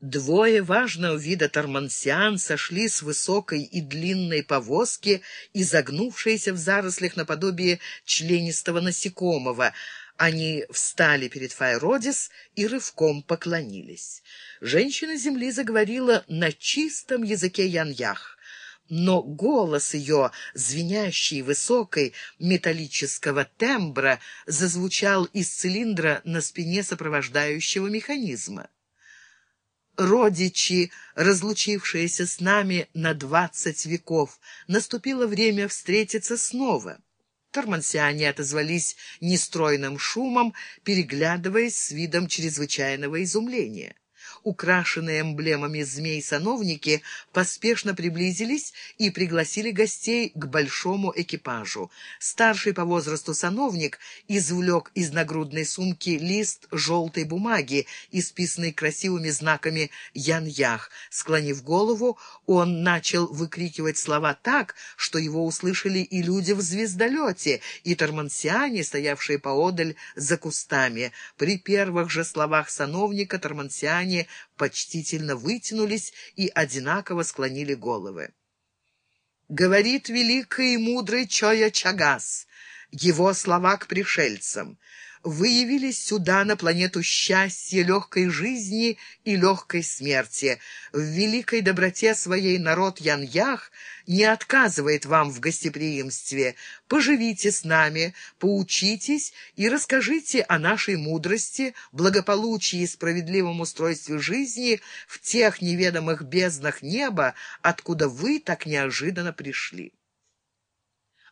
Двое важного вида тормансиан сошли с высокой и длинной повозки, изогнувшейся в зарослях наподобие членистого насекомого. Они встали перед Файродис и рывком поклонились. Женщина земли заговорила на чистом языке яньях но голос ее, звенящий высокой металлического тембра, зазвучал из цилиндра на спине сопровождающего механизма родичи, разлучившиеся с нами на двадцать веков, наступило время встретиться снова. Тормансиане отозвались нестройным шумом, переглядываясь с видом чрезвычайного изумления украшенные эмблемами змей-сановники, поспешно приблизились и пригласили гостей к большому экипажу. Старший по возрасту сановник извлек из нагрудной сумки лист желтой бумаги, исписанный красивыми знаками «Ян-Ях». Склонив голову, он начал выкрикивать слова так, что его услышали и люди в звездолете, и тормансиане, стоявшие поодаль за кустами. При первых же словах сановника тормансиане почтительно вытянулись и одинаково склонили головы. Говорит великий и мудрый Чоя Чагас, его слова к пришельцам — вы явились сюда, на планету счастья, легкой жизни и легкой смерти. В великой доброте своей народ Яньях не отказывает вам в гостеприимстве. Поживите с нами, поучитесь и расскажите о нашей мудрости, благополучии и справедливом устройстве жизни в тех неведомых безднах неба, откуда вы так неожиданно пришли.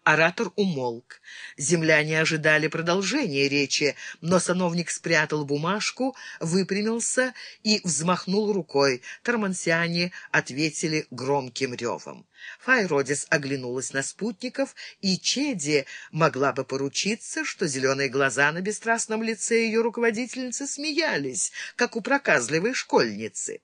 Оратор умолк. Земляне ожидали продолжения речи, но сановник спрятал бумажку, выпрямился и взмахнул рукой. Тормансиане ответили громким ревом. Файродис оглянулась на спутников, и Чеди могла бы поручиться, что зеленые глаза на бесстрастном лице ее руководительницы смеялись, как у проказливой школьницы.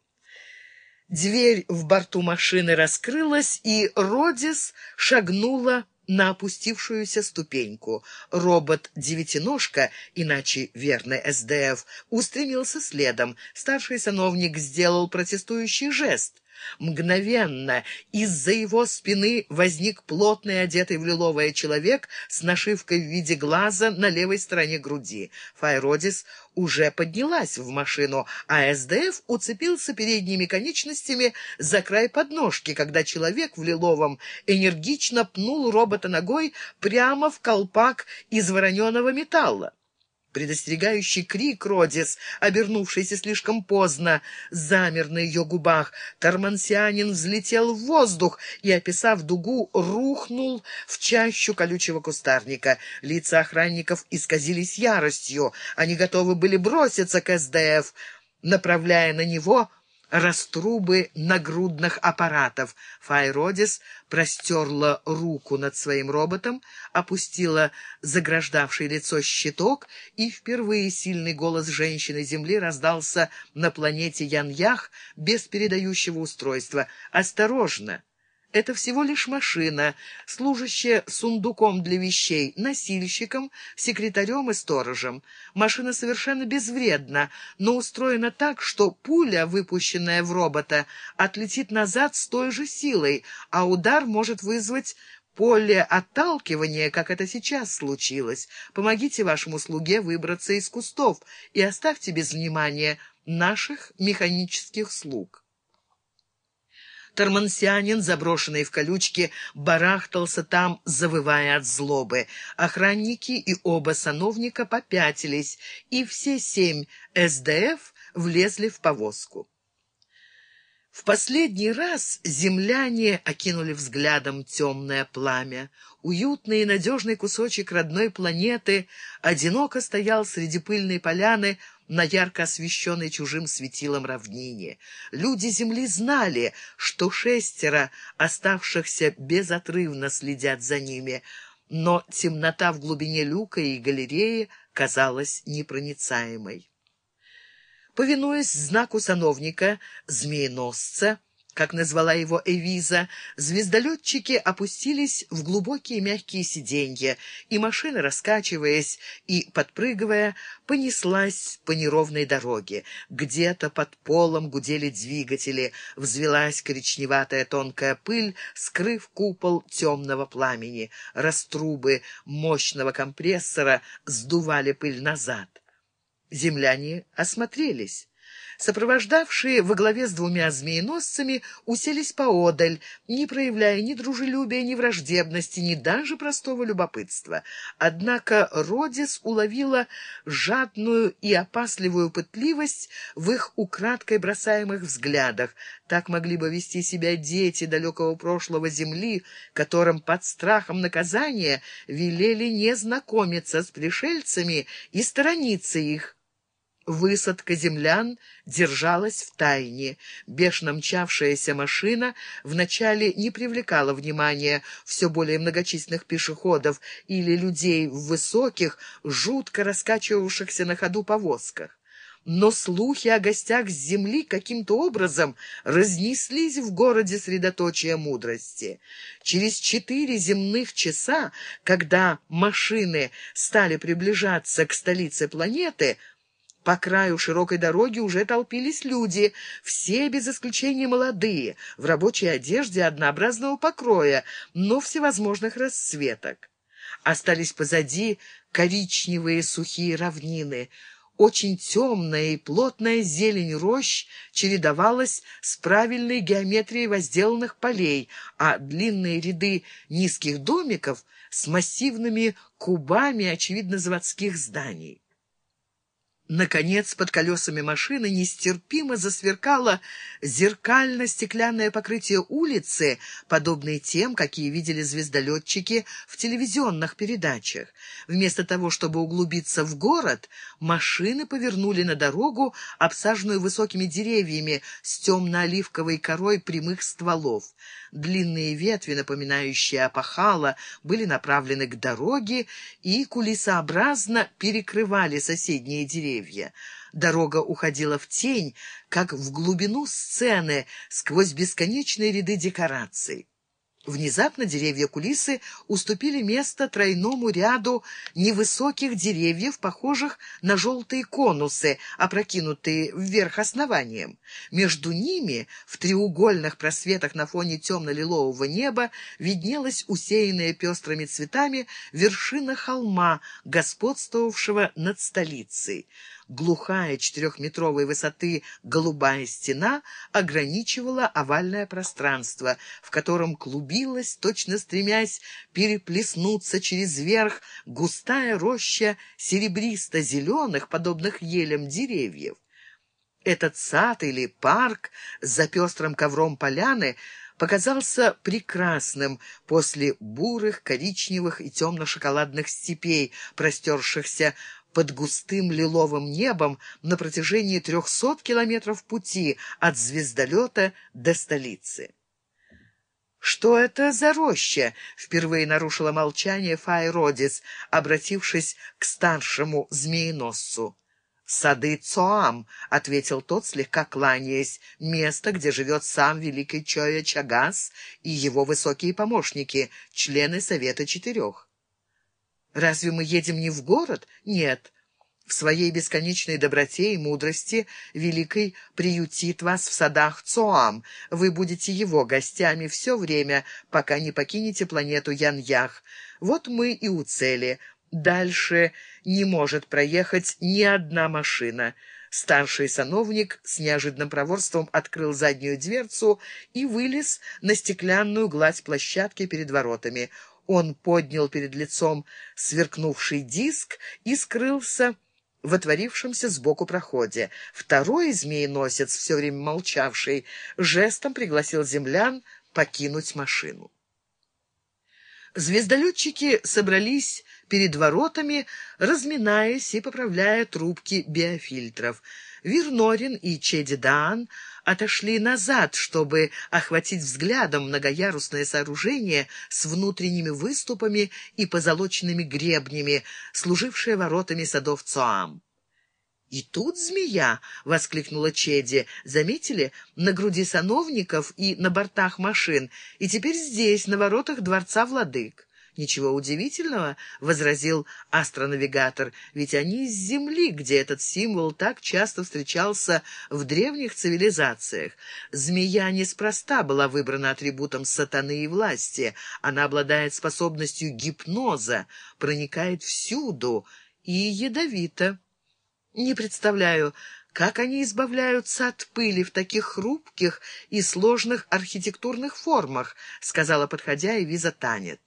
Дверь в борту машины раскрылась, и Родис шагнула на опустившуюся ступеньку. Робот-девятиножка, иначе верный СДФ, устремился следом. Старший сановник сделал протестующий жест. Мгновенно из-за его спины возник плотный, одетый в лиловое человек с нашивкой в виде глаза на левой стороне груди. Файродис уже поднялась в машину, а СДФ уцепился передними конечностями за край подножки, когда человек в лиловом энергично пнул робота ногой прямо в колпак из вороненого металла. Предостерегающий крик Родис, обернувшийся слишком поздно, замер на ее губах. Тормансианин взлетел в воздух и, описав дугу, рухнул в чащу колючего кустарника. Лица охранников исказились яростью. Они готовы были броситься к СДФ, направляя на него раструбы нагрудных аппаратов. Файродис простерла руку над своим роботом, опустила заграждавший лицо щиток, и впервые сильный голос женщины Земли раздался на планете Яньях без передающего устройства. «Осторожно!» Это всего лишь машина, служащая сундуком для вещей, носильщиком, секретарем и сторожем. Машина совершенно безвредна, но устроена так, что пуля, выпущенная в робота, отлетит назад с той же силой, а удар может вызвать поле отталкивания, как это сейчас случилось. Помогите вашему слуге выбраться из кустов и оставьте без внимания наших механических слуг. Тормансианин, заброшенный в колючке, барахтался там, завывая от злобы. Охранники и оба сановника попятились, и все семь СДФ влезли в повозку. В последний раз земляне окинули взглядом темное пламя. Уютный и надежный кусочек родной планеты одиноко стоял среди пыльной поляны на ярко освещенной чужим светилом равнине. Люди Земли знали, что шестеро оставшихся безотрывно следят за ними, но темнота в глубине люка и галереи казалась непроницаемой. Повинуясь знаку сановника, змееносца, как назвала его Эвиза, звездолетчики опустились в глубокие мягкие сиденья, и машина, раскачиваясь и подпрыгивая, понеслась по неровной дороге. Где-то под полом гудели двигатели, взвелась коричневатая тонкая пыль, скрыв купол темного пламени. Раструбы мощного компрессора сдували пыль назад. Земляне осмотрелись. Сопровождавшие во главе с двумя змееносцами уселись поодаль, не проявляя ни дружелюбия, ни враждебности, ни даже простого любопытства. Однако Родис уловила жадную и опасливую пытливость в их украдкой бросаемых взглядах. Так могли бы вести себя дети далекого прошлого Земли, которым под страхом наказания велели не знакомиться с пришельцами и сторониться их. Высадка землян держалась в тайне. Бешено мчавшаяся машина вначале не привлекала внимания все более многочисленных пешеходов или людей в высоких, жутко раскачивавшихся на ходу повозках. Но слухи о гостях с земли каким-то образом разнеслись в городе средоточия мудрости. Через четыре земных часа, когда машины стали приближаться к столице планеты, по краю широкой дороги уже толпились люди, все без исключения молодые, в рабочей одежде однообразного покроя, но всевозможных расцветок. Остались позади коричневые сухие равнины. Очень темная и плотная зелень рощ чередовалась с правильной геометрией возделанных полей, а длинные ряды низких домиков с массивными кубами, очевидно, заводских зданий. Наконец, под колесами машины нестерпимо засверкало зеркально-стеклянное покрытие улицы, подобное тем, какие видели звездолетчики в телевизионных передачах. Вместо того, чтобы углубиться в город, машины повернули на дорогу, обсаженную высокими деревьями с темно-оливковой корой прямых стволов. Длинные ветви, напоминающие опахала, были направлены к дороге и кулисообразно перекрывали соседние деревья. Дорога уходила в тень, как в глубину сцены, сквозь бесконечные ряды декораций. Внезапно деревья кулисы уступили место тройному ряду невысоких деревьев, похожих на желтые конусы, опрокинутые вверх основанием. Между ними, в треугольных просветах на фоне темно-лилового неба, виднелась усеянная пестрыми цветами вершина холма, господствовавшего над столицей. Глухая четырехметровой высоты голубая стена ограничивала овальное пространство, в котором клубилась, точно стремясь переплеснуться через верх, густая роща серебристо-зеленых, подобных елям деревьев. Этот сад или парк за пестрым ковром поляны показался прекрасным после бурых, коричневых и темно-шоколадных степей, простершихся под густым лиловым небом на протяжении трехсот километров пути от звездолета до столицы. «Что это за роща?» — впервые нарушила молчание Файродис, обратившись к старшему змееносцу. «Сады Цоам», — ответил тот, слегка кланяясь, — «место, где живет сам великий Чоя Чагас и его высокие помощники, члены Совета Четырех». Разве мы едем не в город? Нет. В своей бесконечной доброте и мудрости Великий приютит вас в садах Цоам. Вы будете его гостями все время, пока не покинете планету Яньях. Вот мы и у цели. Дальше не может проехать ни одна машина. Старший сановник с неожиданным проворством открыл заднюю дверцу и вылез на стеклянную гладь площадки перед воротами. Он поднял перед лицом сверкнувший диск и скрылся в отворившемся сбоку проходе. Второй змееносец, все время молчавший, жестом пригласил землян покинуть машину. Звездолетчики собрались перед воротами, разминаясь и поправляя трубки биофильтров. Вирнорин и Чеди Даан отошли назад, чтобы охватить взглядом многоярусное сооружение с внутренними выступами и позолоченными гребнями, служившее воротами садов Цоам. «И тут змея!» — воскликнула Чеди. «Заметили? На груди сановников и на бортах машин. И теперь здесь, на воротах дворца владык». «Ничего удивительного», — возразил астронавигатор, «ведь они с Земли, где этот символ так часто встречался в древних цивилизациях. Змея неспроста была выбрана атрибутом сатаны и власти. Она обладает способностью гипноза, проникает всюду и ядовита. Не представляю, как они избавляются от пыли в таких хрупких и сложных архитектурных формах», — сказала, подходя, и Виза Танет.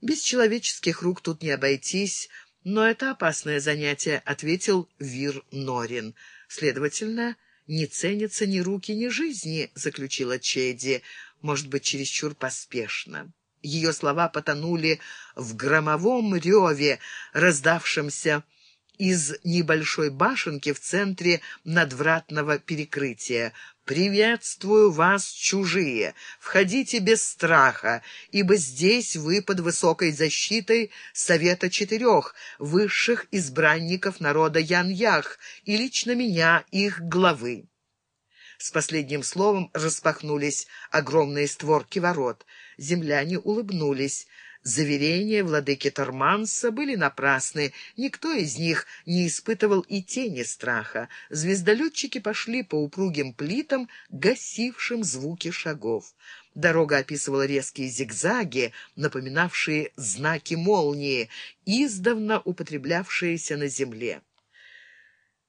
«Без человеческих рук тут не обойтись, но это опасное занятие», — ответил Вир Норин. «Следовательно, не ценятся ни руки, ни жизни», — заключила Чеди, может быть, чересчур поспешно. Ее слова потонули в громовом реве, раздавшемся из небольшой башенки в центре надвратного перекрытия. «Приветствую вас, чужие! Входите без страха, ибо здесь вы под высокой защитой Совета Четырех, высших избранников народа Яньях и лично меня, их главы». С последним словом распахнулись огромные створки ворот. Земляне улыбнулись. Заверения владыки Торманса были напрасны, никто из них не испытывал и тени страха. Звездолетчики пошли по упругим плитам, гасившим звуки шагов. Дорога описывала резкие зигзаги, напоминавшие знаки молнии, издавна употреблявшиеся на земле.